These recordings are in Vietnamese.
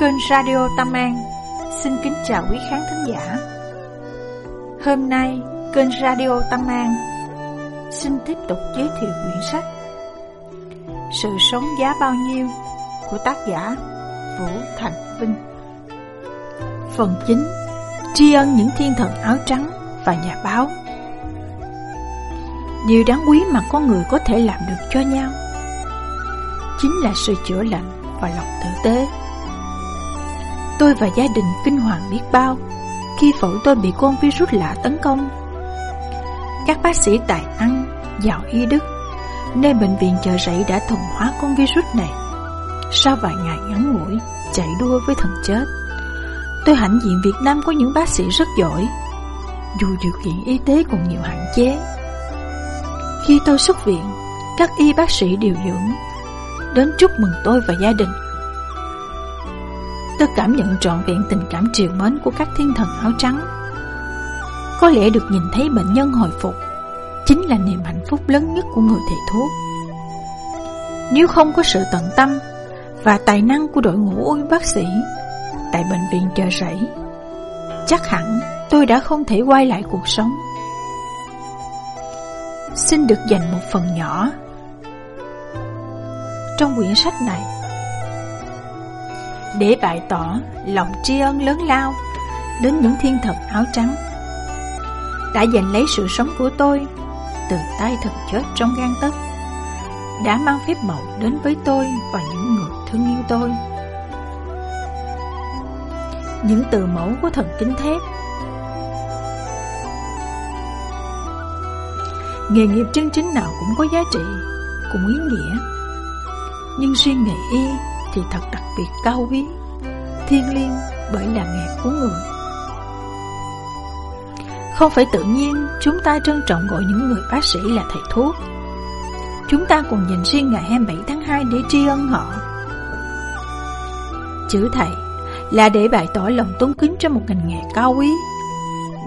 Kênh Radio Tâm An xin kính chào quý khán thính giả. Hôm nay, kênh Radio Tâm An xin tiếp tục giới thiệu quyển sách Sự sống giá bao nhiêu của tác giả Vũ Thành Vinh. Phần 9 Tri ân những thiên thần áo trắng và nhà báo Điều đáng quý mà con người có thể làm được cho nhau Chính là sự chữa lành và lòng tử tế Tôi và gia đình kinh hoàng biết bao Khi phổi tôi bị con virus lạ tấn công. Các bác sĩ tài năng, giàu y đức Nên bệnh viện chợ rẫy đã thuần hóa con virus này Sau vài ngày ngắn ngủi Chạy đua với thần chết. Tôi hãnh diện Việt Nam có những bác sĩ rất giỏi Dù điều kiện y tế còn nhiều hạn chế. Khi tôi xuất viện Các y bác sĩ điều dưỡng Đến chúc mừng tôi và gia đình. Tôi cảm nhận trọn vẹn tình cảm triều mến của các thiên thần áo trắng. Có lẽ được nhìn thấy bệnh nhân hồi phục Chính là niềm hạnh phúc lớn nhất của người thầy thuốc. Nếu không có sự tận tâm Và tài năng của đội ngũ y bác sĩ Tại bệnh viện chợ rẫy, Chắc hẳn tôi đã không thể quay lại cuộc sống. Xin được dành một phần nhỏ Trong quyển sách này để bày tỏ lòng tri ân lớn lao đến những thiên thần áo trắng. Đã giành lấy sự sống của tôi, từ tay thần chết trong gan tấc, đã mang phép màu đến với tôi và những người thương yêu tôi. Những từ mẫu của thần kính thép nghề nghiệp chân chính nào cũng có giá trị, cũng ý nghĩa. Nhưng riêng nghề y thì thật đặc biệt cao quý, thiên liêng bởi là nghề của người. Không phải tự nhiên chúng ta trân trọng gọi những người bác sĩ là thầy thuốc. Chúng ta còn dành riêng ngày 27 tháng 2 để tri ân họ. Chữ thầy là để bày tỏ lòng tôn kính cho một ngành nghề cao quý,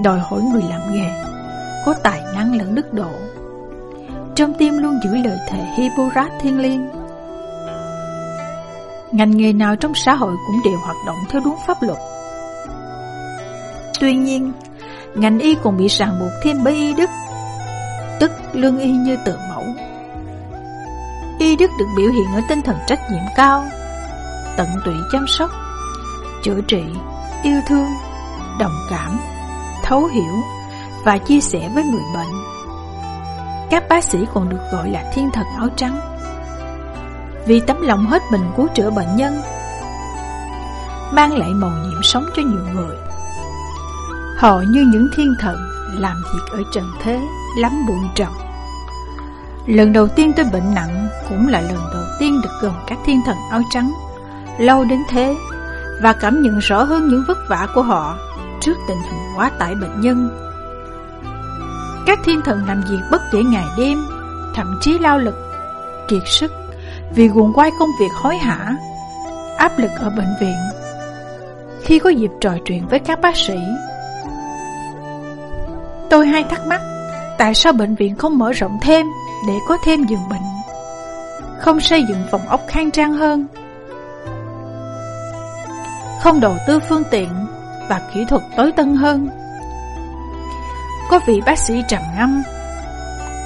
đòi hỏi người làm nghề có tài năng lẫn đức độ. Trong tim luôn giữ lời thề Hippocrates thiên liêng Ngành nghề nào trong xã hội cũng đều hoạt động theo đúng pháp luật. Tuy nhiên, ngành y còn bị ràng buộc thêm bởi y đức Tức lương y như tự mẫu. Y đức được biểu hiện ở tinh thần trách nhiệm cao Tận tụy chăm sóc Chữa trị, yêu thương, đồng cảm, thấu hiểu Và chia sẻ với người bệnh. Các bác sĩ còn được gọi là thiên thần áo trắng vì tấm lòng hết mình cứu chữa bệnh nhân, mang lại màu nhiệm sống cho nhiều người. Họ như những thiên thần làm việc ở trần thế, lắm bụi trần. Lần đầu tiên tôi bệnh nặng cũng là lần đầu tiên được gần các thiên thần áo trắng, lâu đến thế, và cảm nhận rõ hơn những vất vả của họ trước tình hình quá tải bệnh nhân. Các thiên thần làm việc bất kể ngày đêm, thậm chí lao lực, kiệt sức vì guồng quay công việc hối hả, áp lực ở bệnh viện. Khi có dịp trò chuyện với các bác sĩ, tôi hay thắc mắc tại sao bệnh viện không mở rộng thêm để có thêm giường bệnh, không xây dựng phòng ốc khang trang hơn, không đầu tư phương tiện và kỹ thuật tối tân hơn. Có vị bác sĩ trầm ngâm,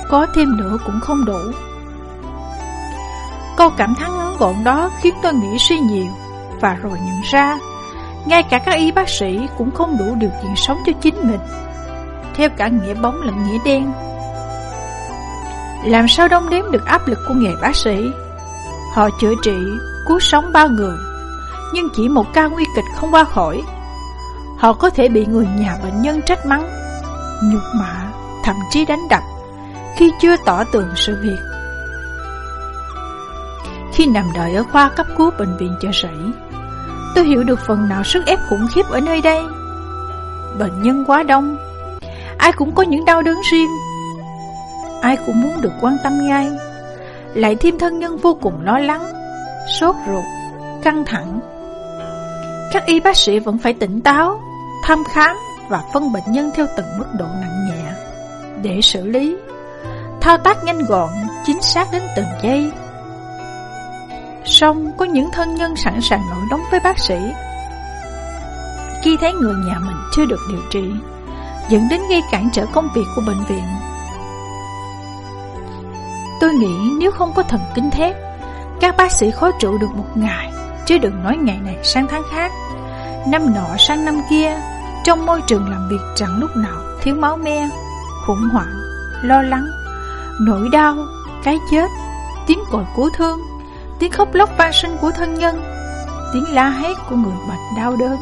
có thêm nữa cũng không đủ. Câu cảm thán ngắn gọn đó khiến tôi nghĩ suy nhiều. Và rồi nhận ra Ngay cả các y bác sĩ cũng không đủ điều kiện sống cho chính mình. Theo cả nghĩa bóng lẫn nghĩa đen. Làm sao đong đếm được áp lực của nghề bác sĩ? Họ chữa trị, cứu sống bao người Nhưng chỉ một ca nguy kịch không qua khỏi. Họ có thể bị người nhà bệnh nhân trách mắng Nhục mạ, thậm chí đánh đập Khi chưa tỏ tường sự việc khi nằm đợi ở khoa cấp cứu bệnh viện chợ rẫy, Tôi hiểu được phần nào sức ép khủng khiếp ở nơi đây. Bệnh nhân quá đông, Ai cũng có những đau đớn riêng. Ai cũng muốn được quan tâm ngay, Lại thêm thân nhân vô cùng lo lắng, Sốt ruột, Căng thẳng. Các y bác sĩ vẫn phải tỉnh táo, Thăm khám và phân bệnh nhân theo từng mức độ nặng nhẹ. Để xử lý, Thao tác nhanh gọn, Chính xác đến từng giây. Song có những thân nhân sẵn sàng nổi đóng với bác sĩ. Khi thấy người nhà mình chưa được điều trị, Dẫn đến gây cản trở công việc của bệnh viện. Tôi nghĩ nếu không có thần kinh thép, Các bác sĩ khó trụ được một ngày, Chứ đừng nói ngày này sang tháng khác. Năm nọ sang năm kia, Trong môi trường làm việc chẳng lúc nào Thiếu máu me, Khủng hoảng, Lo lắng, Nỗi đau, Cái chết, Tiếng còi cứu thương. Tiếng khóc lóc van sinh của thân nhân, Tiếng la hét của người bệnh đau đớn.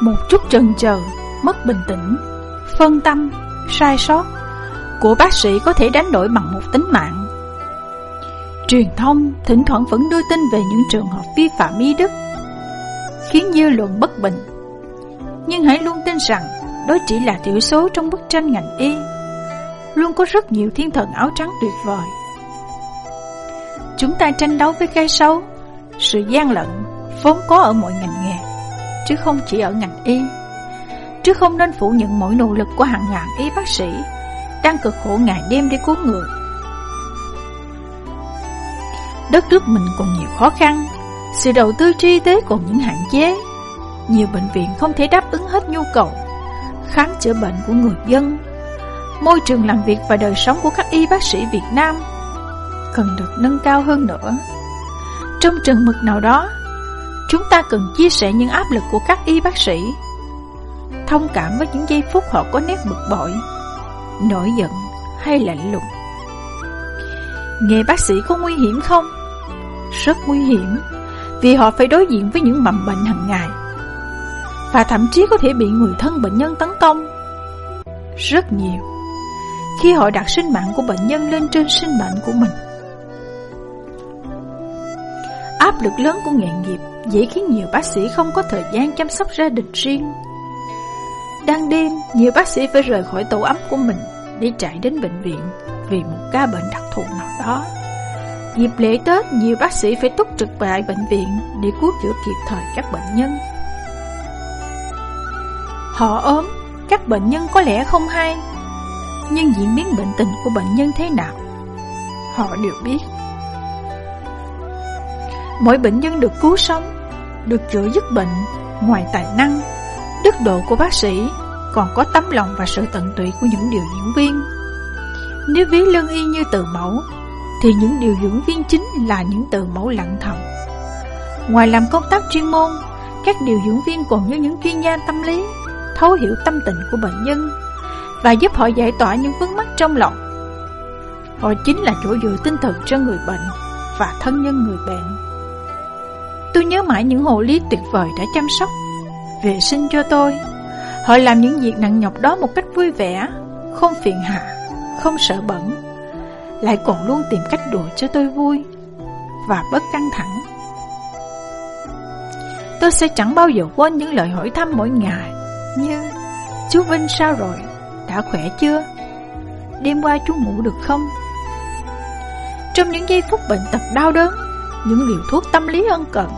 Một chút chần chờ, Mất bình tĩnh, Phân tâm, Sai sót Của bác sĩ có thể đánh đổi bằng một tính mạng. Truyền thông thỉnh thoảng vẫn đưa tin về những trường hợp vi phạm y đức, Khiến dư luận bất bình. Nhưng hãy luôn tin rằng Đó chỉ là thiểu số trong bức tranh ngành y. Luôn có rất nhiều thiên thần áo trắng tuyệt vời. Chúng ta tranh đấu với cây sâu, Sự gian lận Vốn có ở mọi ngành nghề Chứ không chỉ ở ngành y. Chứ không nên phủ nhận mỗi nỗ lực của hàng ngàn y bác sĩ Đang cực khổ ngày đêm để cứu người. Đất nước mình còn nhiều khó khăn Sự đầu tư tri tế còn những hạn chế. Nhiều bệnh viện không thể đáp ứng hết nhu cầu Khám chữa bệnh của người dân. Môi trường làm việc và đời sống của các y bác sĩ Việt Nam Cần được nâng cao hơn nữa. Trong trường mực nào đó, Chúng ta cần chia sẻ những áp lực của các y bác sĩ, Thông cảm với những giây phút họ có nét bực bội, Nổi giận hay lạnh lùng. Nghề bác sĩ có nguy hiểm không? Rất nguy hiểm, Vì họ phải đối diện với những mầm bệnh hàng ngày Và thậm chí có thể bị người thân bệnh nhân tấn công. Rất nhiều. Khi họ đặt sinh mạng của bệnh nhân lên trên sinh mệnh của mình Áp lực lớn của nghề nghiệp dễ khiến nhiều bác sĩ không có thời gian chăm sóc gia đình riêng Đang đêm, nhiều bác sĩ phải rời khỏi tổ ấm của mình để chạy đến bệnh viện vì một ca bệnh đặc thù nào đó. Dịp lễ Tết, nhiều bác sĩ phải túc trực tại bệnh viện để cứu chữa kịp thời các bệnh nhân. Họ ốm, các bệnh nhân có lẽ không hay, nhưng diễn biến bệnh tình của bệnh nhân thế nào, họ đều biết. Mỗi bệnh nhân được cứu sống, được chữa dứt bệnh, ngoài tài năng, đức độ của bác sĩ, còn có tấm lòng và sự tận tụy của những điều diễn viên. Nếu ví lương y như từ mẫu Thì những điều dưỡng viên chính là những từ mẫu lặng thầm Ngoài làm công tác chuyên môn Các điều dưỡng viên còn như những chuyên gia tâm lý Thấu hiểu tâm tình của bệnh nhân và giúp họ giải tỏa những vướng mắc trong lòng. Họ chính là chỗ dựa tinh thần cho người bệnh Và thân nhân người bệnh. Tôi nhớ mãi những hộ lý tuyệt vời đã chăm sóc, Vệ sinh cho tôi. Họ làm những việc nặng nhọc đó một cách vui vẻ, Không phiền hà, không sợ bẩn, Lại còn luôn tìm cách đùa cho tôi vui Và bất căng thẳng. Tôi sẽ chẳng bao giờ quên những lời hỏi thăm mỗi ngày Như, Chú Vinh sao rồi? Đã khỏe chưa? Đêm qua chú ngủ được không? Trong những giây phút bệnh tật đau đớn, Những liều thuốc tâm lý ân cần,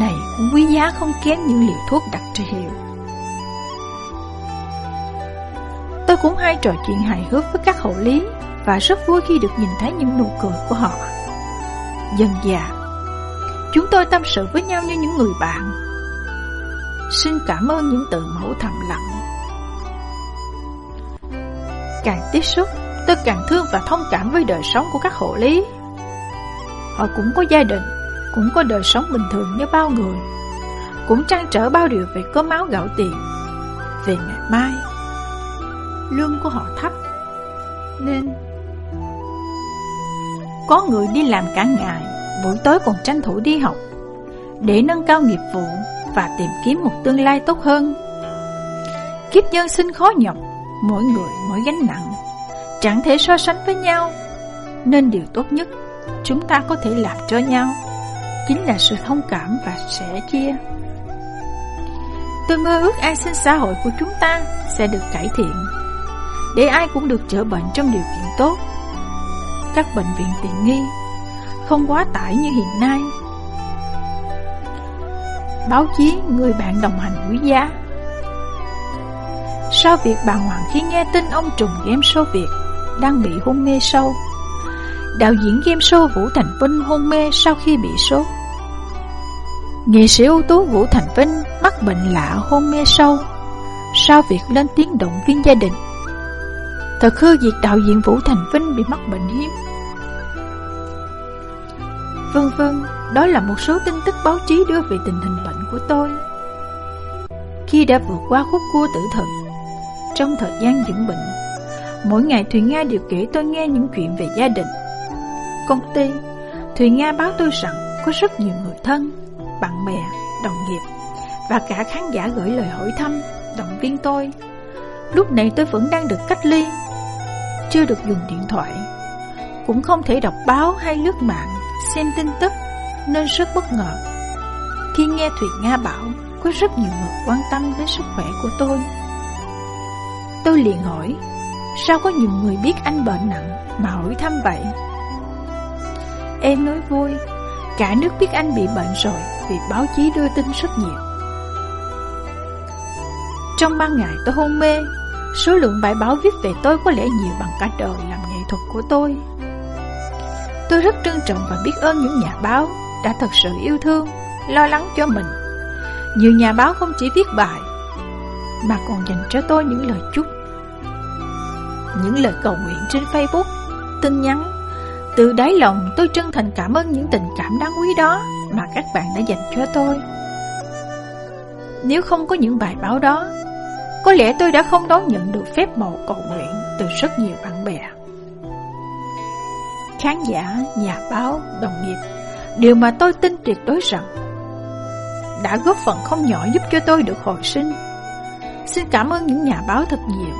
Này cũng quý giá không kém những liều thuốc đặc trị hiệu Tôi cũng hay trò chuyện hài hước với các hộ lý Và rất vui khi được nhìn thấy những nụ cười của họ Dần dà, Chúng tôi tâm sự với nhau như những người bạn Xin cảm ơn những từ mẫu thầm lặng Càng tiếp xúc, Tôi càng thương và thông cảm với đời sống của các hộ lý. Họ cũng có gia đình, Cũng có đời sống bình thường như bao người, Cũng trăn trở bao điều về cơm áo gạo tiền, Về ngày mai. Lương của họ thấp, Nên Có người đi làm cả ngày, Buổi tối còn tranh thủ đi học, Để nâng cao nghiệp vụ Và tìm kiếm một tương lai tốt hơn. Kiếp nhân sinh khó nhọc Mỗi người mỗi gánh nặng Chẳng thể so sánh với nhau Nên điều tốt nhất Chúng ta có thể làm cho nhau Chính là sự thông cảm và sẻ chia Tôi mơ ước an sinh xã hội của chúng ta Sẽ được cải thiện để ai cũng được chữa bệnh trong điều kiện tốt. Các bệnh viện tiện nghi, không quá tải như hiện nay. Báo chí người bạn đồng hành quý giá sao việc bà Hoàng khi nghe tin ông trùng game show Việt đang bị hôn mê sâu. Đạo diễn game show Vũ Thành Vinh hôn mê sau khi bị sốt. Nghệ sĩ ưu tú Vũ Thành Vinh mắc bệnh lạ hôn mê sâu sao việc lên tiếng động viên gia đình. Thật hư việc đạo diễn Vũ Thành Vinh bị mắc bệnh hiếm. Vân vân, đó là một số tin tức báo chí đưa về tình hình bệnh của tôi. Khi đã vượt qua khúc cua tử thần trong thời gian dưỡng bệnh. Mỗi ngày Thùy Nga đều kể tôi nghe những chuyện về gia đình. Công ty Thùy Nga báo tôi rằng có rất nhiều người thân Bạn bè, đồng nghiệp Và cả khán giả gửi lời hỏi thăm Động viên tôi. Lúc này tôi vẫn đang được cách ly Chưa được dùng điện thoại. Cũng không thể đọc báo hay lướt mạng Xem tin tức Nên rất bất ngờ. Khi nghe Thùy Nga bảo Có rất nhiều người quan tâm đến sức khỏe của tôi Tôi liền hỏi Sao có nhiều người biết anh bệnh nặng Mà hỏi thăm vậy? Em nói vui Cả nước biết anh bị bệnh rồi Vì báo chí đưa tin rất nhiều. Trong ba ngày tôi hôn mê Số lượng bài báo viết về tôi có lẽ nhiều bằng cả đời làm nghệ thuật của tôi. Tôi rất trân trọng và biết ơn những nhà báo Đã thật sự yêu thương, lo lắng cho mình. Nhiều nhà báo không chỉ viết bài mà còn dành cho tôi những lời chúc Những lời cầu nguyện trên Facebook Tin nhắn từ đáy lòng tôi chân thành cảm ơn những tình cảm đáng quý đó mà các bạn đã dành cho tôi. Nếu không có những bài báo đó, có lẽ tôi đã không đón nhận được phép màu cầu nguyện từ rất nhiều bạn bè. Khán giả, nhà báo, đồng nghiệp, điều mà tôi tin tuyệt đối rằng đã góp phần không nhỏ giúp cho tôi được hồi sinh. Xin cảm ơn những nhà báo thật nhiều.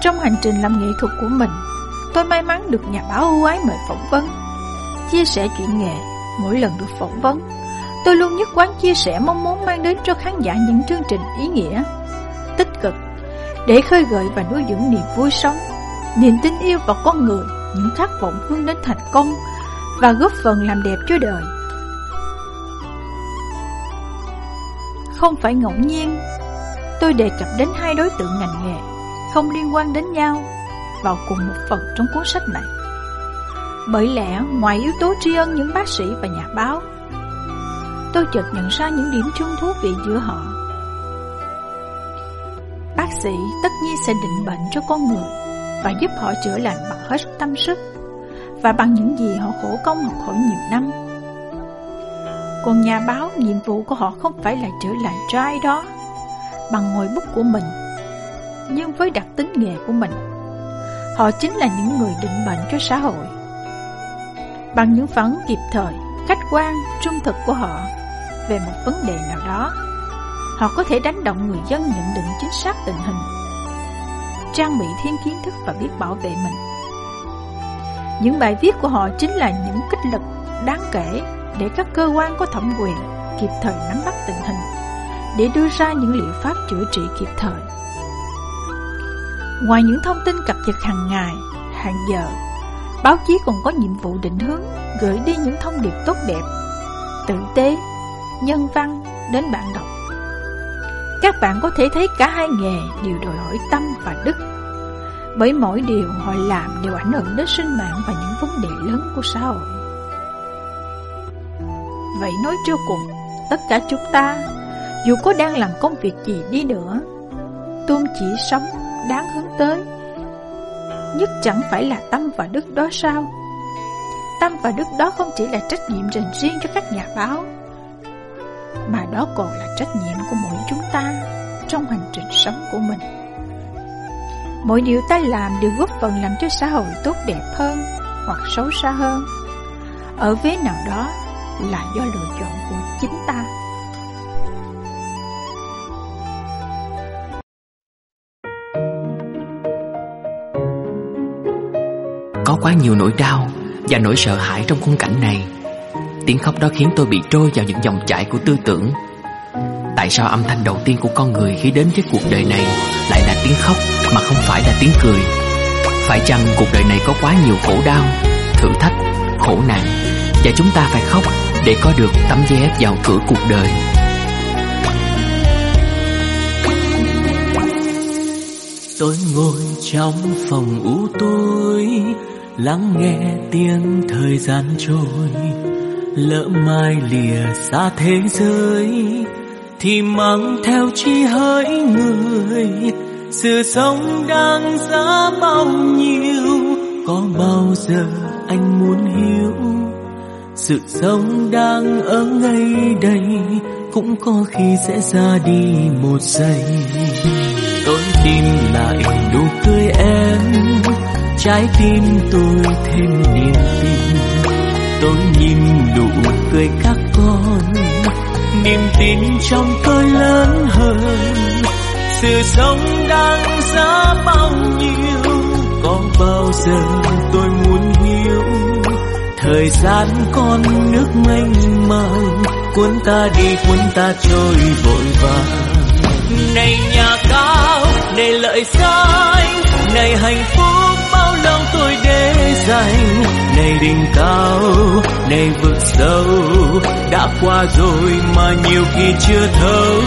Trong hành trình làm nghệ thuật của mình, Tôi may mắn được nhà báo ưu ái mời phỏng vấn Chia sẻ chuyện nghề Mỗi lần được phỏng vấn Tôi luôn nhất quán chia sẻ mong muốn mang đến cho khán giả những chương trình ý nghĩa Tích cực Để khơi gợi và nuôi dưỡng niềm vui sống Niềm tin yêu vào con người Những khát vọng vươn đến thành công Và góp phần làm đẹp cho đời Không phải ngẫu nhiên Tôi đề cập đến hai đối tượng ngành nghề Không liên quan đến nhau vào cùng một phần trong cuốn sách này. Bởi lẽ, ngoài yếu tố tri ân những bác sĩ và nhà báo, tôi chợt nhận ra những điểm chung thú vị giữa họ. Bác sĩ tất nhiên sẽ định bệnh cho con người và giúp họ chữa lành bằng hết tâm sức và bằng những gì họ khổ công học hỏi nhiều năm. Còn nhà báo, nhiệm vụ của họ không phải là trở lại cho ai đó bằng ngòi bút của mình, nhưng với đặc tính nghề của mình. Họ chính là những người định mệnh cho xã hội. Bằng những phản ứng kịp thời, khách quan, trung thực của họ Về một vấn đề nào đó Họ có thể đánh động người dân nhận định chính xác tình hình Trang bị thêm kiến thức và biết bảo vệ mình. Những bài viết của họ chính là những kích lực đáng kể. Để các cơ quan có thẩm quyền kịp thời nắm bắt tình hình Để đưa ra những liệu pháp chữa trị kịp thời Ngoài những thông tin cập nhật hàng ngày, hàng giờ, báo chí còn có nhiệm vụ định hướng, gửi đi những thông điệp tốt đẹp, tử tế, nhân văn đến bạn đọc. Các bạn có thể thấy cả hai nghề đều đòi hỏi tâm và đức, bởi mỗi điều họ làm đều ảnh hưởng đến sinh mạng và những vấn đề lớn của xã hội. Vậy nói cho cùng, tất cả chúng ta, dù có đang làm công việc gì đi nữa, tôn chỉ sống đáng hướng tới. Nhất chẳng phải là tâm và đức đó sao? Tâm và đức đó không chỉ là trách nhiệm dành riêng cho các nhà báo Mà đó còn là trách nhiệm của mỗi chúng ta Trong hành trình sống của mình. Mỗi điều ta làm đều góp phần làm cho xã hội tốt đẹp hơn Hoặc xấu xa hơn. Ở vế nào đó là do lựa chọn của chính ta. Có quá nhiều nỗi đau và nỗi sợ hãi trong khung cảnh này. Tiếng khóc đó khiến tôi bị trôi vào những dòng chảy của tư tưởng. Tại sao âm thanh đầu tiên của con người khi đến với cuộc đời này Lại là tiếng khóc mà không phải là tiếng cười? Phải chăng cuộc đời này có quá nhiều khổ đau, thử thách, khổ nạn Và chúng ta phải khóc để có được tấm vé vào cửa cuộc đời. Tôi ngồi trong phòng u tối, Lắng nghe tiếng thời gian trôi. Lỡ mai lìa xa thế giới, Thì mang theo chi hỡi người. Sự sống đang giá bao nhiêu, Có bao giờ anh muốn hiểu? Sự sống đang ở ngay đây, Cũng có khi sẽ ra đi một giây. Tôi tìm lại nụ cười em, trái tim tôi thêm niềm tin. Tôi nhìn nụ cười các con, niềm tin trong tôi lớn hơn. Sự sống đang giá bao nhiêu, có bao giờ tôi muốn hiểu? Thời gian con nước mênh mang cuốn ta đi cuốn ta trôi vội vàng. Này nhà cao này lợi danh này hạnh phúc bao lâu tôi để dành. Này đỉnh cao này vực sâu đã qua rồi mà nhiều khi chưa thấu.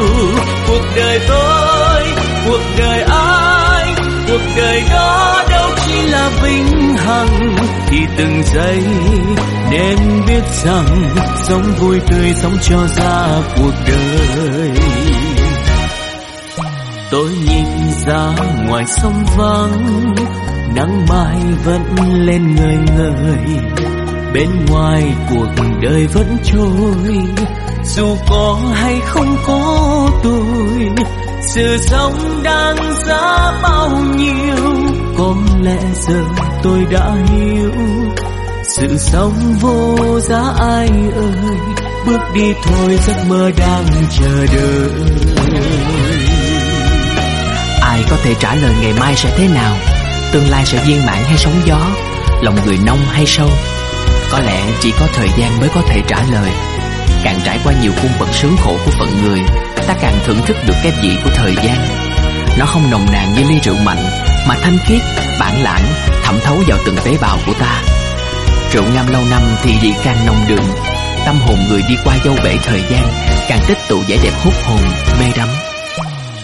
Cuộc đời tôi cuộc đời ai cuộc đời đó từng giây nên biết rằng sống vui tươi sống cho ra cuộc đời. Tôi nhìn ra ngoài sông vắng, nắng mai vẫn lên người người bên ngoài cuộc đời vẫn trôi, dù có hay không có tôi sự sống đang giá bao nhiêu, có lẽ giờ tôi đã hiểu. Sự sống vô giá ai ơi, bước đi thôi giấc mơ đang chờ đợi. Ai có thể trả lời ngày mai sẽ thế nào? Tương lai sẽ viên mãn hay sóng gió? Lòng người nông hay sâu? Có lẽ chỉ có thời gian mới có thể trả lời. Càng trải qua nhiều cung bậc sướng khổ của phận người Ta càng thưởng thức được cái vị của thời gian. Nó không nồng nàn như ly rượu mạnh Mà thanh khiết, bản lãng Thẩm thấu vào từng tế bào của ta. Rượu ngâm lâu năm thì vị càng nồng đượm Tâm hồn người đi qua dâu bể thời gian Càng tích tụ vẻ đẹp hút hồn, mê đắm.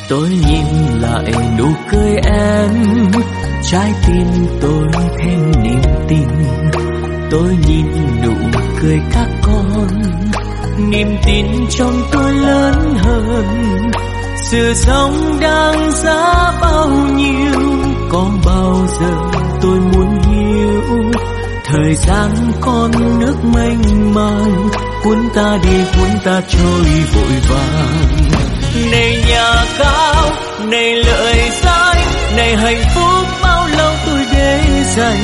Tôi nhìn lại nụ cười em trái tim tôi thêm niềm tin. Tôi nhìn nụ cười các con niềm tin trong tôi lớn hơn. Sự sống đang giá bao nhiêu, có bao giờ tôi muốn hiểu? Thời gian con nước mênh mang, cuốn ta đi, cuốn ta trôi vội vàng. Này nhà cao, này lợi danh, này hạnh phúc bao lâu tôi để dành?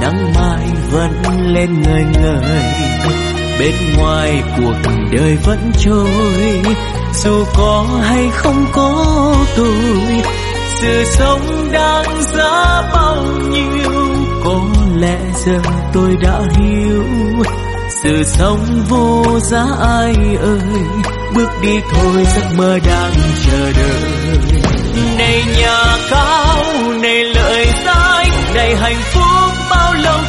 nắng mai vẫn lên ngời ngời. Bên ngoài cuộc đời vẫn trôi, dù có hay không có tôi sự sống đang giá bao nhiêu, có lẽ giờ tôi đã hiểu. Sự sống vô giá ai ơi, bước đi thôi giấc mơ đang chờ đợi. Này nhà cao, này lợi danh này hạnh phúc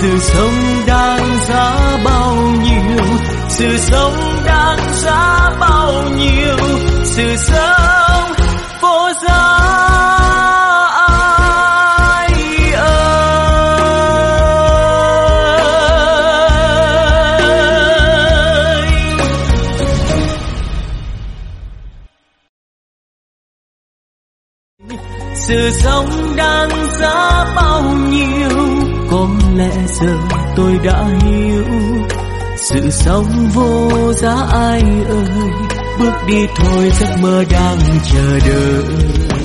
sự sống đang giá bao nhiêu? Sự sống giờ tôi đã hiểu sự sống vô giá ai ơi. Bước đi thôi giấc mơ đang chờ đợi.